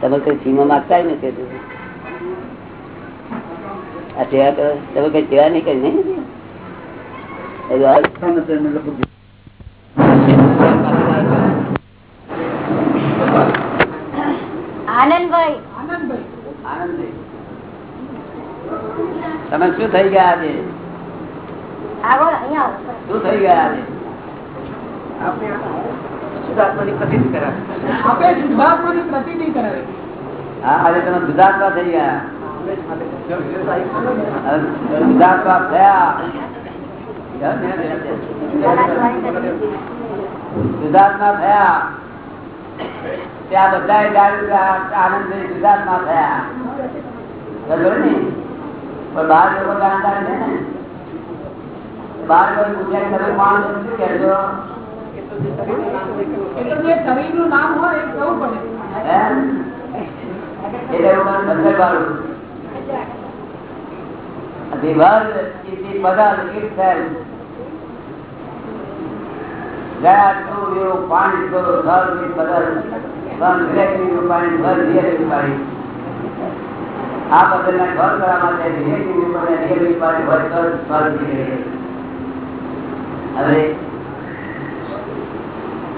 તમે કઈ સીમા માગતા નથી. આ સેવા કરો તમે કઈ સેવા નહીં કરી નહીં તમે શું થઈ આનંદભાઈ તમે શું થઈ ગયા આજે? આગળ અહીંયા આવો. શું થઈ ગયા આજે હા આજે તમે ગુજરાતમાં થઈ ગયા હવે ગુજરાતમાં થયા ગુજરાતમાં થયા ત્યાં બધા જાણ્યું કે આ આનંદભાઈ ગુજરાતમાં થયા બરોબર ને પણ બહાર લોકો જાણતા નથી ને બહાર કોઈ પૂછ્યા કે તમે કોણ છો? શું કહેશો? આ puzzle ને solve કરવા માટે. હવે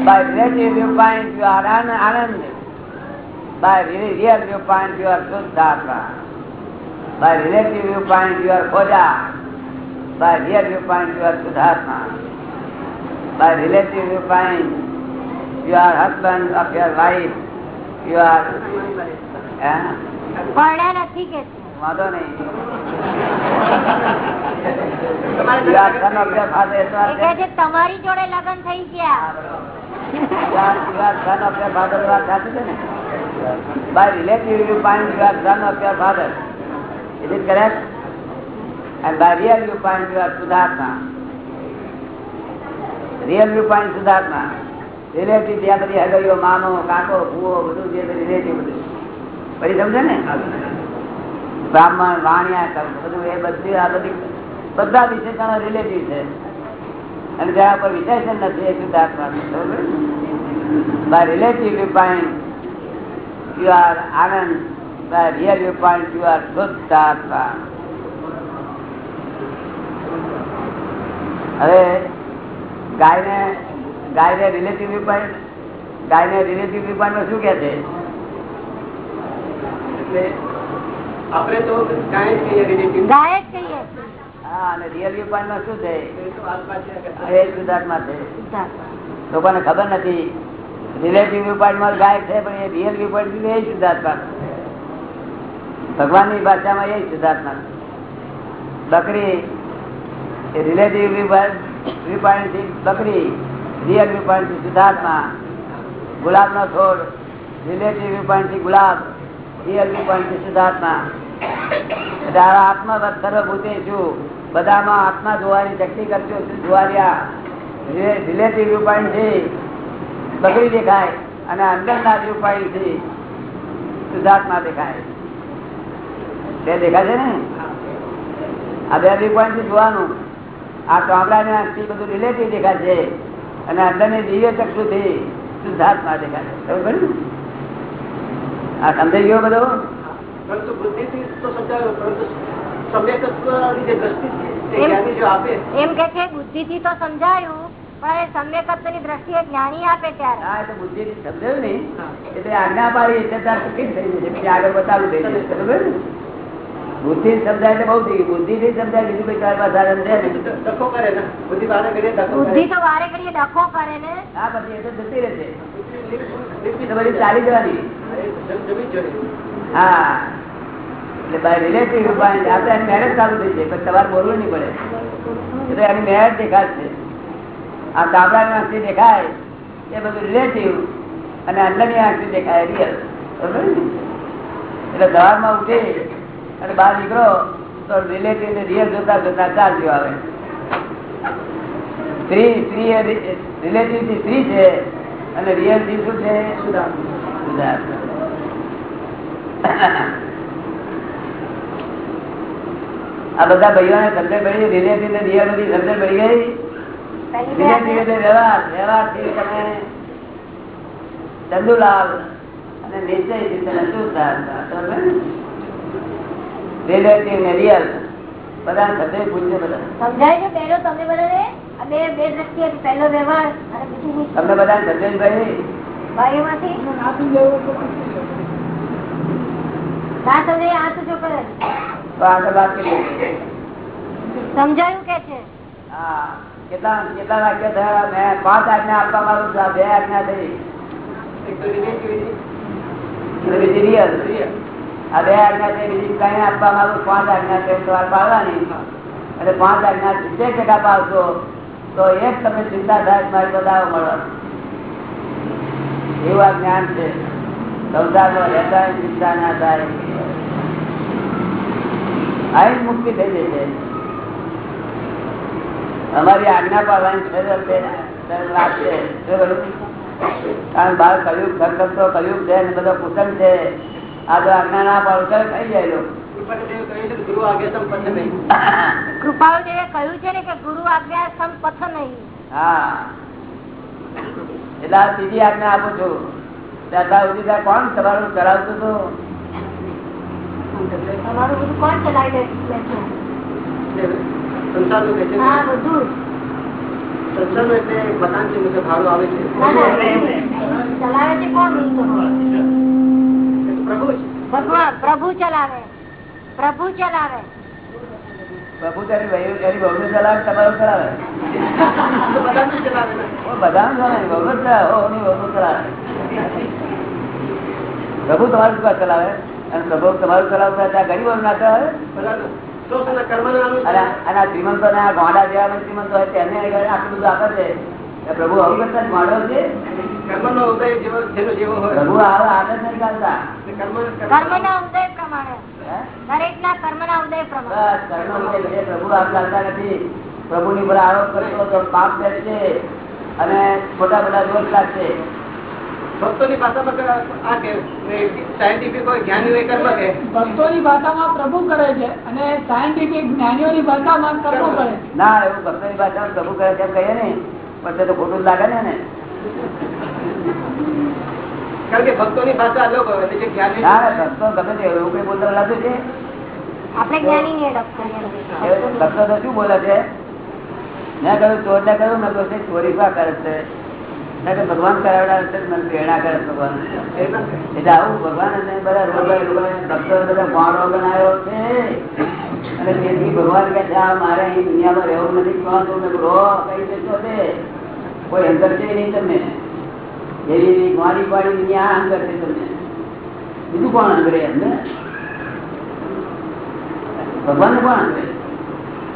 by relative viewpoint you are an- Anand by re- real viewpoint you are Shuddhatma by relative viewpoint you are Khoja by real viewpoint you are Shuddhatma by relative viewpoint you are husband of your wife you are eh? પરણ્યા નથી કે વાંધો નહીં તમારી જોડે લગ્ન થઈ ગયા હગઈઓ માનો કાકો ભૂવો બધું જે રિલેટિવ બધું પછી સમજે ને બ્રાહ્મણ વાણિયા બધું એ બધી આ બધી બધા વિશેષણો રિલેટિવ છે અને તેના પર વિશેષણ નથી એ શુદ્ધાત્મા by relative view point you are Anand. By point you are શુદ્ધ આત્મા. હવે ગાયને ગાયને રિલેટિવ પોઈન્ટ ગાયને રિલેટિવમાં શું કે છે? આપણે તો ગાય કહીએ રિલેટિવ ગાય કહીએ. લોકોને ખબર નથી. રિલેટિવ વ્યૂ માં ગાય છે પણ એ રિયલ વ્યુપોઈન્ટ એ શુદ્ધાત્મા. ભગવાનની ભાષામાં એ શુદ્ધાત્મા બકરી રિલેટિવ વ્યૂ બકરી રિયલ વ્યૂ પોઈન્ટ શુદ્ધાત્મા ગુલાબ નો છોડ રિલેટિવ વ્યૂ થી ગુલાબ રિયલ વ્યૂ પોઈન્ટથી શુદ્ધાત્મા એટલે આ આત્મા સર્વભૂતે છું બધામાં આત્મા જોવાની કરજો જોવાર્યા રિલેટિવ રૂપાણી છે. બગડી દેખાય અને અંદરના વ્યૂ રૂપાણી છે. શુદ્ધાત્મા દેખાય. તે દેખાય છે ને? આ બે રૂપાણી જોવાનું. આ ચોમડા ને આંખથી બધું રિલેટિવ દેખાય છે. અને અંદરની દિવ્ય ચક્ષુ થી શુદ્ધાત્મા દેખાય છે? આ સમજાઈ ગયો બધો? પરંતુ બુદ્ધિથી તો સમજાવ્યો, પરંતુ એમ- જ્ઞાની જો આપે. એમ કે છે બુદ્ધિ થી તો સમજાયું પણ એ સમ્યકત્વની દ્રષ્ટિએ જ્ઞાની આપે ત્યારે. બુદ્ધિ થી સમજાયું ને એટલે આજ્ઞા પાડી એટલે આગળ બતાવું બરોબર? બુદ્ધિ સમજાય એટલે બહુ થઈ ગયું. બુદ્ધિ થી સમજાય બીજું કોઈ ચાર પાસ સાધન છે ડખો કરે ને. બુદ્ધિ વારે બુદ્ધિ તો વારે કરીએ ડખો કરે ને. હા પછી એ તો જતી રહેશે. તમારી ચાલી જવાની. હા. એટલે બાય રિલેટિવ આપણે મેરેજ ચાલુ થઈ છે પણ તમારે બોલવું નહીં પડે. એટલે એની મેરેજ દેખાશે આ ગામડાની આંખથી દેખાય એ બધું રિલેટિવ અને અંદરની આંખથી દેખાય રિયલ એટલે સવારમાં ઉઠી અને બહાર નીકળો તો રિલેટિવ ને રિયલ જોતા જોતા ચાલજો આવે. સ્ત્રી સ્ત્રી રિલેટિવથી સ્ત્રી છે અને રિયલથી શું છે? સુધાર આ બધા ભાઈઓને સમજણ પડી ધીરે ધીરે દિયા બધી સમજણ પડી ગઈ. ધીરે ધીરે વ્યવહાર વ્યવહાર તમે ચંદુલાલ અને નિશ્ચય તમે શું રિલેટિવ ને? રિયલ બધા સમજણ પૂછે બધા. સમજાય છે પહેલો તમે બધાને? આ બે બે દ્રષ્ટિએ પહેલો વ્યવહાર અને બીજું તમને બધા સમજણ પડી ભાઈઓમાંથી? ના સમજાય આ તો જો કરે. તો આગળ વાત કરીએ સમજાયું કે છે? હા કેટલા કેટલા વાક્ય થયા? મેં પાંચ આજ્ઞા આપવા માંગુ છું. બે આજ્ઞા થઈ. એક તો relativity, અને બીજી રિયલ. આ બે આજ્ઞા છે બીજી કઈ આપવા માંગુ પાંચ આજ્ઞા છે. તો આ પાડવાની. અને પાંચ આજ્ઞા સિત્તેર ટકા પાડશો તો એક તમે ચિંતા થાય મારી બધાઓ મળવાનું એવું આ જ્ઞાન છે. સંસારમાં રહેતા ચિંતા ના થાય. આઈ મુક્તિ થઈ જશે અમારી આજ્ઞા પાડવાની કારણ બહાર કલયુગ ખરખરતો કલયુગ છે ને બધો કુશલ છે. આ તો આજ્ઞા ના પાડો તો થઈ જાય. કૃપાળુદેવે કહ્યું છે કે ગુરુ ને કે આજ્ઞા સંપથ નહીં. હા. એટલે સીધી આજ્ઞા આપું છું. ત્યાં સુધી કોણ તમારું કરાવતું હતું? તમારું બધું કોણ ચલાવી લે છે સંસારનું કહે છે હા બધું જ. સંસારનું એટલે મકાન છે મુજબ ભાડું આવે છે ના, ના, ચલાવે છે કોણ નહીં તો? એ તો પ્રભુ છે ભગવાન પ્રભુ ચલાવે પ્રભુ ચલાવે પ્રભુ તારી વહુ તારી બહુ ચલાવે તમારું ચલાવે તો બધાનું જ ચલાવે ને ઓ બધાનું ચલાવે બહુ જ ચલાવે ઓ ની બહુ ચલાવે પ્રભુ તમારું શું કામ ચલાવે અને પ્રભુ તમારું ચલાવતા ત્યાં ગરીબો ના અને શ્રીમંતો ને આ ગોંડા જેવા શ્રીમંતો હોય તેને આટલું બધું આપે છે. પ્રભુ આવું કરતા ગોંડો છે. આવો નથી ના. પ્રભુ આપ ચાલતા નથી. પર આરોપ કરશો તો પાપ બેસશે અને ખોટા બધા દોષ લાગશે. ભક્તોની ભાષામાં કે સાયન્ટિફિક હોય જ્ઞાની હોય કર્મ કે? ભક્તોની ભાષામાં પ્રભુ કરે છે અને સાયન્ટિફિક જ્ઞાનીઓની ભાષામાં કર્મ કરે ના એવું ભક્તની ભાષામાં પ્રભુ કરે તેમ કહીએ ને પણ તો ખોટું લાગે ને એને. કારણ કે ભક્તોની ભાષા અલગ હોય અને જે જ્ઞાની ના ના, ભક્તો ગમે તે એવું કઈ બોલતા લાગતું છે? આપણે જ્ઞાની ને ભક્તો તો શું બોલે છે? મેં કહ્યું ચોર ને કહ્યું મેં કહ્યું ચોરી કરે છે? ભગવાન કરાવડા છે મને પ્રેરણા કરે ભગવાન. એટલે આવું ભગવાન બધા ભક્તો બધા માળો બનાવ્યો છે. અને તેથી ભગવાન કે મારે અહીં દુનિયામાં રહેવું નથી. કોણ તું? કહ્યું, કઈ દેશો તે. કોઈ અંતર છે નહીં તમને. એવી મારી પાડી દુનિયા અંતર છે તમને. બીજું કોણ અંતરે એમને ભગવાન કોણ અંતરે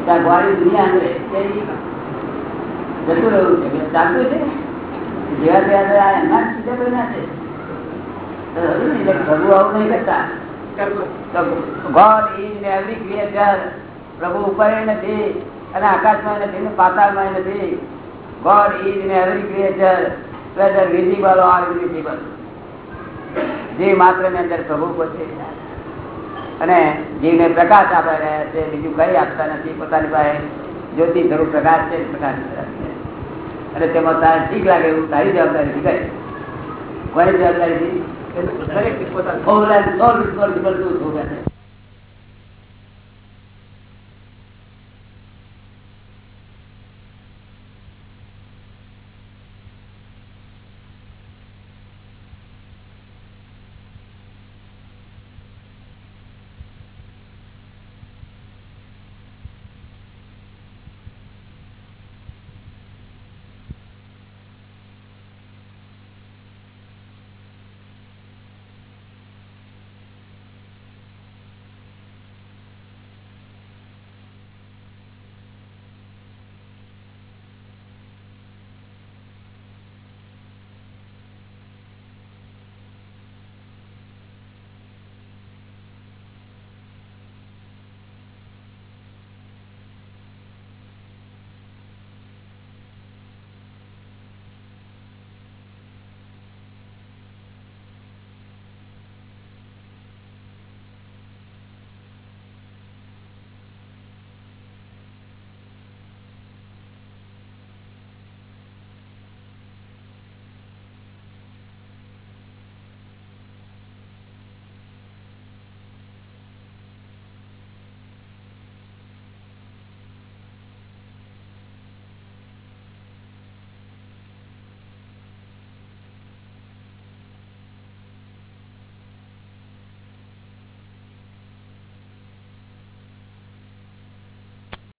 ત્યાં ગ્વારી દુનિયા અંતરે જતું રહ્યું છે. ચાલતું છે? પ્રભુ આવું નહીં કરતા. ગોડ ઇન ઉપર નથી અને આકાશમાં નથી પાતાળમાં નથી God is in every creature whether visible or invisible જે માત્રની અંદર પ્રભુ પોતે. અને જીવને પ્રકાશ આપે રહ્યા છે બીજું કઈ આપતા નથી. પોતાની પાસે જ્યોતિ સ્વરૂપ પ્રકાશ છે પ્રકાશ અને તેમાં તારે ઠીક લાગે એવું તારી જવાબદારી શીખાય કોની જવાબદારી